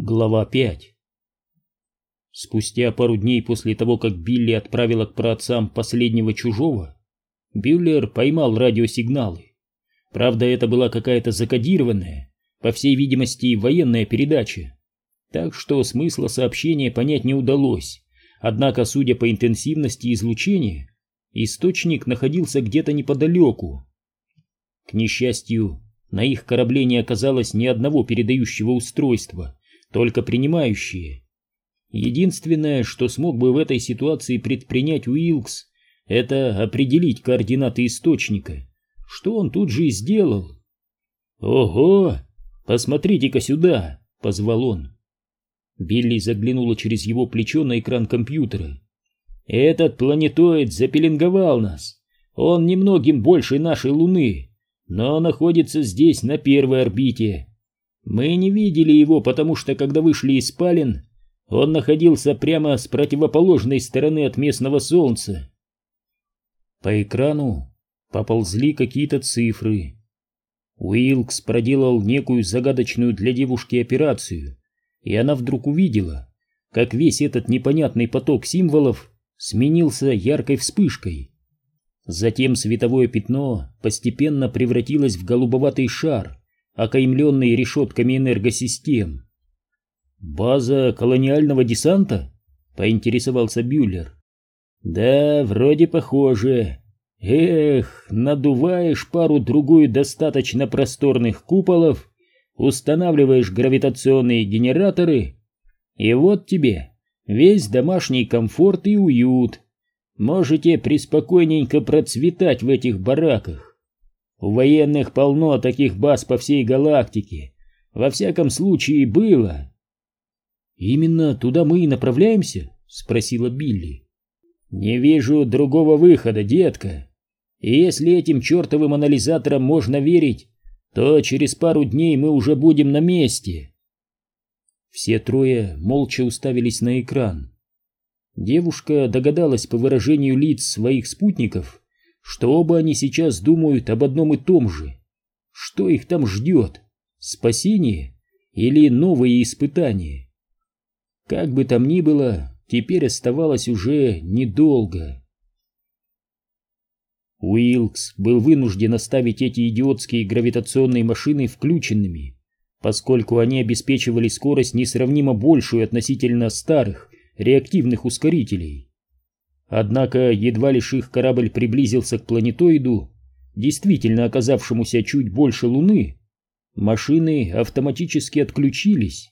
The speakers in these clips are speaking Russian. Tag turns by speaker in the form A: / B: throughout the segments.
A: Глава 5 Спустя пару дней после того, как Билли отправила к праотцам последнего чужого, Бюллер поймал радиосигналы. Правда, это была какая-то закодированная, по всей видимости, военная передача. Так что смысла сообщения понять не удалось. Однако, судя по интенсивности излучения, источник находился где-то неподалеку. К несчастью, на их корабле не оказалось ни одного передающего устройства, только принимающие. Единственное, что смог бы в этой ситуации предпринять Уилкс, это определить координаты источника, что он тут же и сделал. «Ого! Посмотрите-ка сюда!» — позвал он. Билли заглянула через его плечо на экран компьютера. «Этот планетоид запеленговал нас. Он немногим больше нашей Луны, но находится здесь, на первой орбите. Мы не видели его, потому что, когда вышли из спален, он находился прямо с противоположной стороны от местного солнца. По экрану поползли какие-то цифры. Уилкс проделал некую загадочную для девушки операцию, и она вдруг увидела, как весь этот непонятный поток символов сменился яркой вспышкой. Затем световое пятно постепенно превратилось в голубоватый шар, окаймленные решетками энергосистем. «База колониального десанта?» — поинтересовался Бюллер. «Да, вроде похоже. Эх, надуваешь пару-другую достаточно просторных куполов, устанавливаешь гравитационные генераторы, и вот тебе весь домашний комфорт и уют. Можете преспокойненько процветать в этих бараках. У военных полно таких баз по всей галактике. Во всяком случае, было. Именно туда мы и направляемся? Спросила Билли. Не вижу другого выхода, детка. И если этим чертовым анализаторам можно верить, то через пару дней мы уже будем на месте. Все трое молча уставились на экран. Девушка догадалась по выражению лиц своих спутников, что оба они сейчас думают об одном и том же. Что их там ждет? Спасение или новые испытания? Как бы там ни было, теперь оставалось уже недолго. Уилкс был вынужден оставить эти идиотские гравитационные машины включенными, поскольку они обеспечивали скорость несравнимо большую относительно старых реактивных ускорителей. Однако, едва лишь их корабль приблизился к планетоиду, действительно оказавшемуся чуть больше Луны, машины автоматически отключились.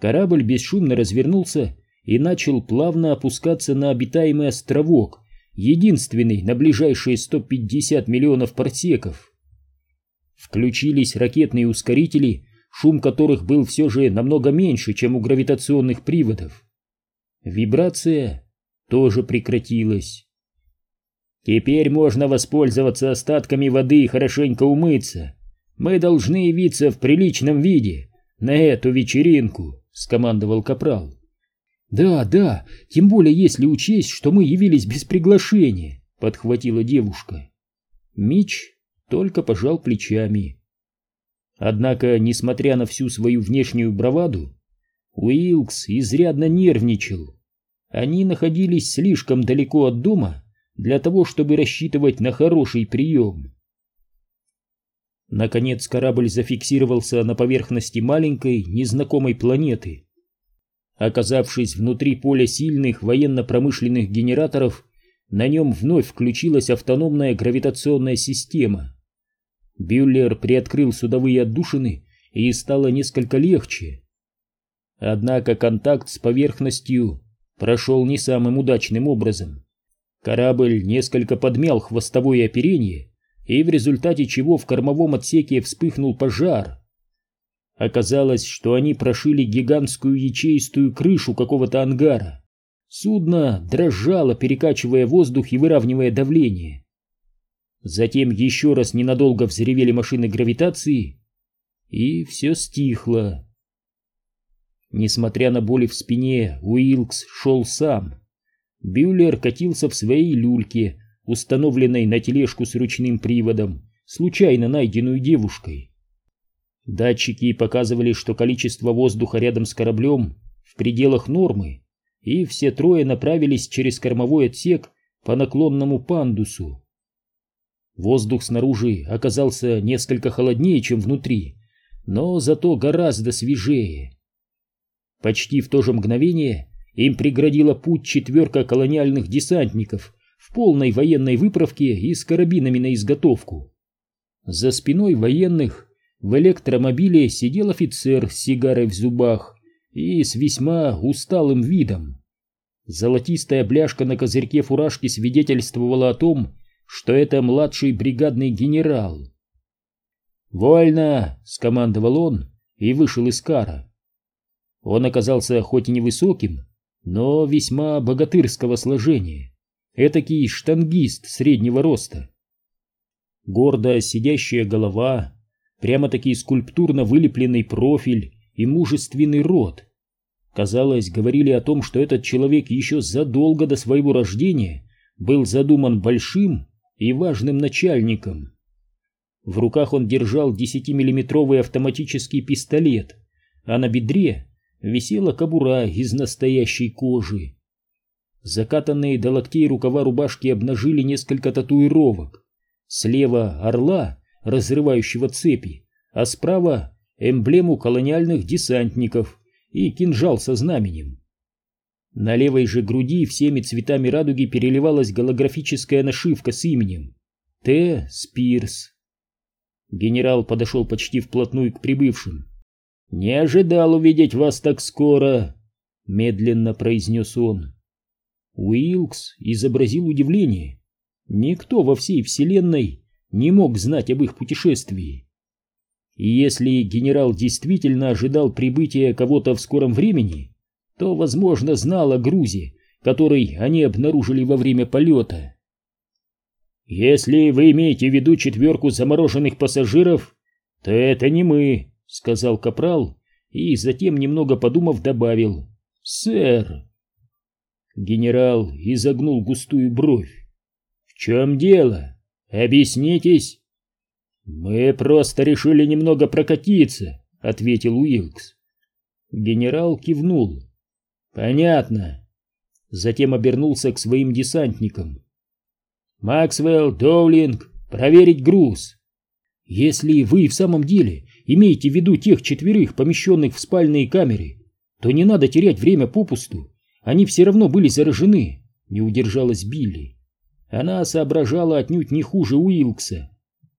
A: Корабль бесшумно развернулся и начал плавно опускаться на обитаемый островок, единственный на ближайшие 150 миллионов парсеков. Включились ракетные ускорители, шум которых был все же намного меньше, чем у гравитационных приводов. Вибрация тоже прекратилась. Теперь можно воспользоваться остатками воды и хорошенько умыться. Мы должны явиться в приличном виде на эту вечеринку, скомандовал капрал. Да, да, тем более если учесть, что мы явились без приглашения, подхватила девушка. Мич только пожал плечами. Однако, несмотря на всю свою внешнюю браваду, Уилкс изрядно нервничал. Они находились слишком далеко от дома для того, чтобы рассчитывать на хороший прием. Наконец корабль зафиксировался на поверхности маленькой, незнакомой планеты. Оказавшись внутри поля сильных военно-промышленных генераторов, на нем вновь включилась автономная гравитационная система. Бюллер приоткрыл судовые отдушины, и стало несколько легче. Однако контакт с поверхностью прошел не самым удачным образом. Корабль несколько подмял хвостовое оперение, и в результате чего в кормовом отсеке вспыхнул пожар. Оказалось, что они прошили гигантскую ячеистую крышу какого-то ангара. Судно дрожало, перекачивая воздух и выравнивая давление. Затем еще раз ненадолго взревели машины гравитации, и все стихло. Несмотря на боли в спине, Уилкс шел сам. Бюллер катился в своей люльке, установленной на тележку с ручным приводом, случайно найденную девушкой. Датчики показывали, что количество воздуха рядом с кораблем в пределах нормы, и все трое направились через кормовой отсек по наклонному пандусу. Воздух снаружи оказался несколько холоднее, чем внутри, но зато гораздо свежее. Почти в то же мгновение им преградила путь четверка колониальных десантников в полной военной выправке и с карабинами на изготовку. За спиной военных в электромобиле сидел офицер с сигарой в зубах и с весьма усталым видом. Золотистая бляшка на козырьке фуражки свидетельствовала о том, что это младший бригадный генерал. «Вольно!» — скомандовал он и вышел из кара. Он оказался хоть и невысоким, но весьма богатырского сложения, этакий штангист среднего роста. Гордо сидящая голова, прямо-таки скульптурно вылепленный профиль и мужественный рот. Казалось, говорили о том, что этот человек еще задолго до своего рождения был задуман большим и важным начальником. В руках он держал 10-миллиметровый автоматический пистолет, а на бедре висела кобура из настоящей кожи. Закатанные до локтей рукава рубашки обнажили несколько татуировок. Слева орла, разрывающего цепи, а справа эмблему колониальных десантников и кинжал со знаменем. На левой же груди всеми цветами радуги переливалась голографическая нашивка с именем Т. Спирс. Генерал подошел почти вплотную к прибывшим. «Не ожидал увидеть вас так скоро», — медленно произнес он. Уилкс изобразил удивление. Никто во всей вселенной не мог знать об их путешествии. И если генерал действительно ожидал прибытия кого-то в скором времени, то, возможно, знал о грузе, который они обнаружили во время полета. «Если вы имеете в виду четверку замороженных пассажиров, то это не мы», — сказал Капрал и затем, немного подумав, добавил «Сэр». Генерал изогнул густую бровь. «В чем дело? Объяснитесь». «Мы просто решили немного прокатиться», — ответил Уилкс. Генерал кивнул. «Понятно». Затем обернулся к своим десантникам. «Максвелл, Доулинг, проверить груз». «Если вы в самом деле имеете в виду тех четверых, помещенных в спальные камеры, то не надо терять время попусту. Они все равно были заражены, не удержалась Билли. Она соображала отнюдь не хуже Уилкса.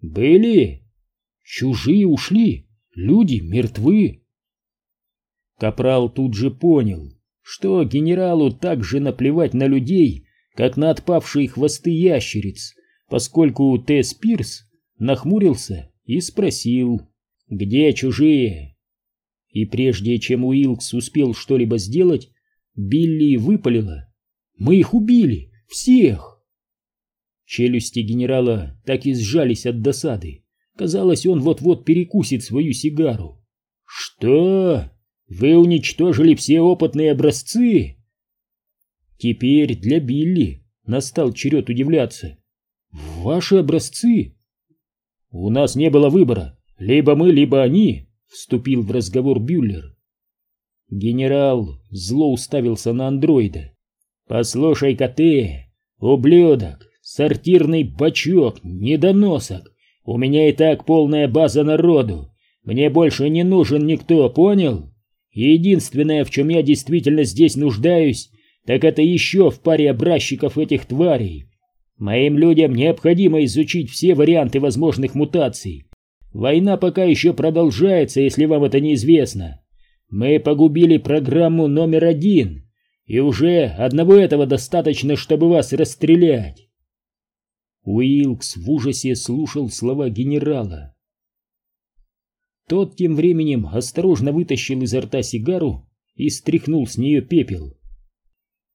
A: Были? Чужие ушли, люди мертвы. Капрал тут же понял, что генералу так же наплевать на людей, как на отпавшие хвосты ящериц, поскольку Т. Спирс нахмурился и спросил где чужие? И прежде чем Уилкс успел что-либо сделать, Билли выпалила. Мы их убили! Всех! Челюсти генерала так и сжались от досады. Казалось, он вот-вот перекусит свою сигару. Что? Вы уничтожили все опытные образцы? Теперь для Билли настал черед удивляться. Ваши образцы? У нас не было выбора. Либо мы, либо они, вступил в разговор Бюллер. Генерал зло уставился на андроида. Послушай-ка ты, ублюдок, сортирный бачок, недоносок. У меня и так полная база народу. Мне больше не нужен никто, понял? Единственное, в чем я действительно здесь нуждаюсь, так это еще в паре образчиков этих тварей. Моим людям необходимо изучить все варианты возможных мутаций, Война пока еще продолжается, если вам это неизвестно. Мы погубили программу номер один, и уже одного этого достаточно, чтобы вас расстрелять. Уилкс в ужасе слушал слова генерала. Тот тем временем осторожно вытащил изо рта сигару и стряхнул с нее пепел.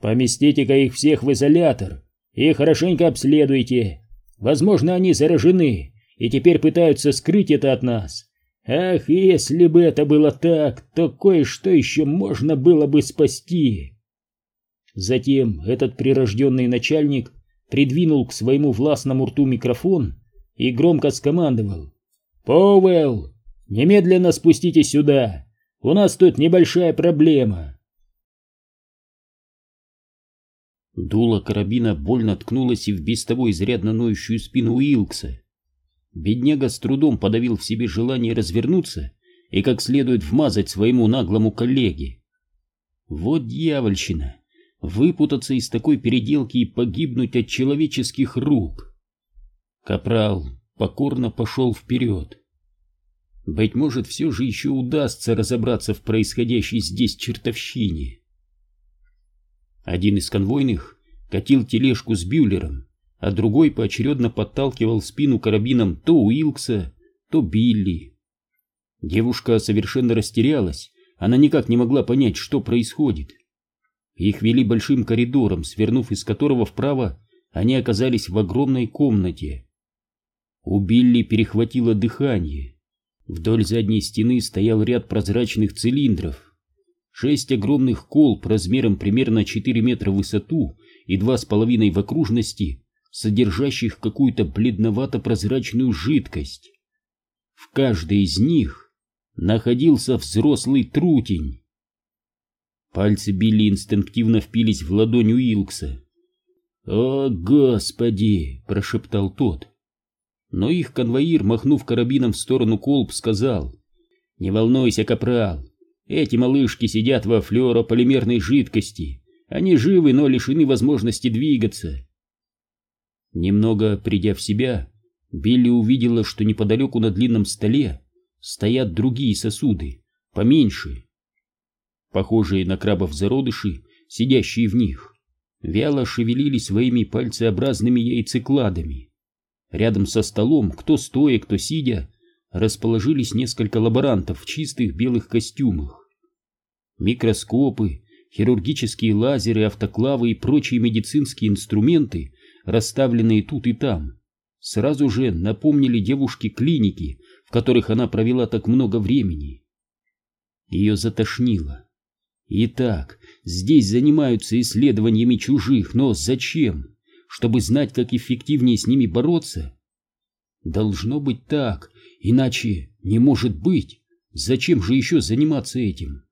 A: «Поместите-ка их всех в изолятор и хорошенько обследуйте. Возможно, они заражены, и теперь пытаются скрыть это от нас. Ах, если бы это было так, то кое-что еще можно было бы спасти. Затем этот прирожденный начальник придвинул к своему властному рту микрофон и громко скомандовал. «Поуэлл, Немедленно спуститесь сюда! У нас тут небольшая проблема!» Дуло карабина больно ткнулось и в без того изрядно ноющую спину Уилкса. Бедняга с трудом подавил в себе желание развернуться и как следует вмазать своему наглому коллеге. Вот дьявольщина! Выпутаться из такой переделки и погибнуть от человеческих рук! Капрал покорно пошел вперед. Быть может, все же еще удастся разобраться в происходящей здесь чертовщине. Один из конвойных катил тележку с бюллером, а другой поочередно подталкивал спину карабином то Уилкса, то Билли. Девушка совершенно растерялась, она никак не могла понять, что происходит. Их вели большим коридором, свернув из которого вправо, они оказались в огромной комнате. У Билли перехватило дыхание. Вдоль задней стены стоял ряд прозрачных цилиндров, Шесть огромных колб размером примерно 4 метра в высоту и два с половиной в окружности, содержащих какую-то бледновато-прозрачную жидкость. В каждой из них находился взрослый трутень. Пальцы Билли инстинктивно впились в ладонь Уилкса. «О, Господи!» — прошептал тот. Но их конвоир, махнув карабином в сторону колб, сказал, «Не волнуйся, капрал, эти малышки сидят во флюорополимерной жидкости. Они живы, но лишены возможности двигаться. Немного придя в себя, Билли увидела, что неподалеку на длинном столе стоят другие сосуды, поменьше. Похожие на крабов зародыши, сидящие в них, вяло шевелили своими пальцеобразными яйцекладами. Рядом со столом, кто стоя, кто сидя, расположились несколько лаборантов в чистых белых костюмах. Микроскопы, хирургические лазеры, автоклавы и прочие медицинские инструменты, расставленные тут и там, сразу же напомнили девушке клиники, в которых она провела так много времени. Ее затошнило. Итак, здесь занимаются исследованиями чужих, но зачем? Чтобы знать, как эффективнее с ними бороться? Должно быть так, иначе не может быть. Зачем же еще заниматься этим?